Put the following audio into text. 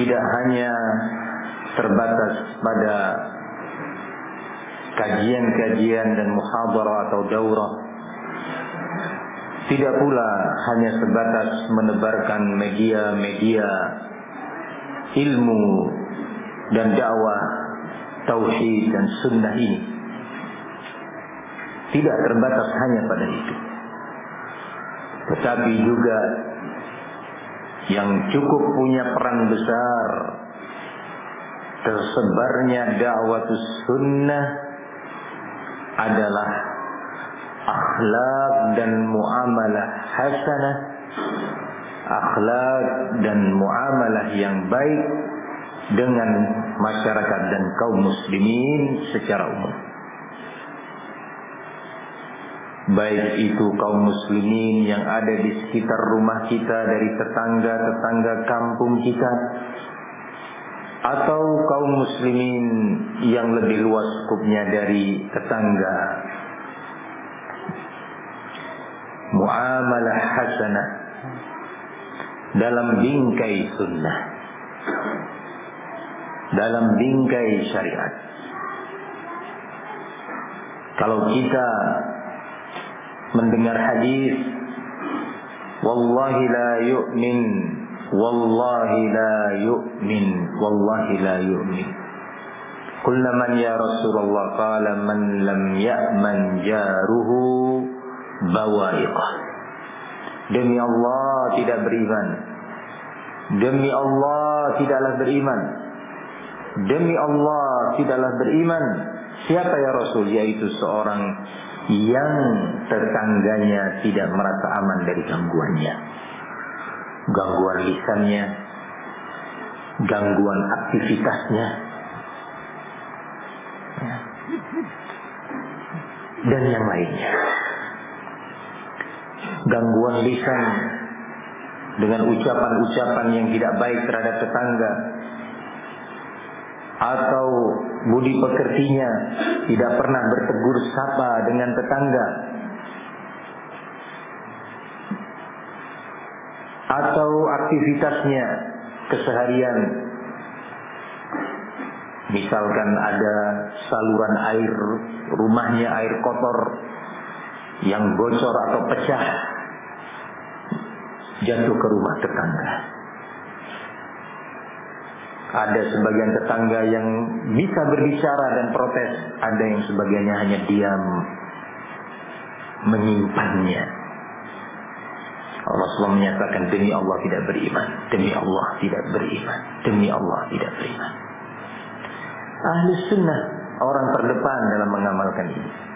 tidak hanya terbatas pada kajian-kajian dan muhadarah atau daurah tidak pula hanya sebatas menebarkan media-media ilmu dan dakwah tauhid dan sunnah ini. Tidak terbatas hanya pada itu. Tetapi juga yang cukup punya peran besar. Tersebarnya dakwah sunnah adalah akhlak dan muamalah hasanah. Akhlak dan muamalah yang baik dengan masyarakat dan kaum muslimin secara umum baik itu kaum muslimin yang ada di sekitar rumah kita dari tetangga-tetangga kampung kita atau kaum muslimin yang lebih luas skupnya dari tetangga. Muamalah hasanah dalam bingkai sunnah dalam bingkai syariat. Kalau kita mendengar hadis wallahi la yu'min wallahi la yu'min wallahi la yu'min. Qulna man ya Rasulullah? Qala man lam ya'man jaruhu bawa'iqah Demi Allah tidak beriman. Demi Allah tidaklah beriman. Demi Allah tidaklah beriman. Siapa ya Rasul? Yaitu seorang yang tetangganya tidak merasa aman dari gangguannya. Gangguan lisannya, gangguan aktivitasnya, dan yang lainnya. Gangguan lisan dengan ucapan-ucapan yang tidak baik terhadap tetangga, atau budi pekertinya tidak pernah bertegur sapa dengan tetangga. Atau aktivitasnya keseharian. Misalkan ada saluran air rumahnya air kotor yang bocor atau pecah jatuh ke rumah tetangga ada sebagian tetangga yang bisa berbicara dan protes. Ada yang sebagiannya hanya diam. Menyimpannya. Allah SWT menyatakan demi Allah tidak beriman. Demi Allah tidak beriman. Demi Allah tidak beriman. Ahli sunnah orang terdepan dalam mengamalkan ini.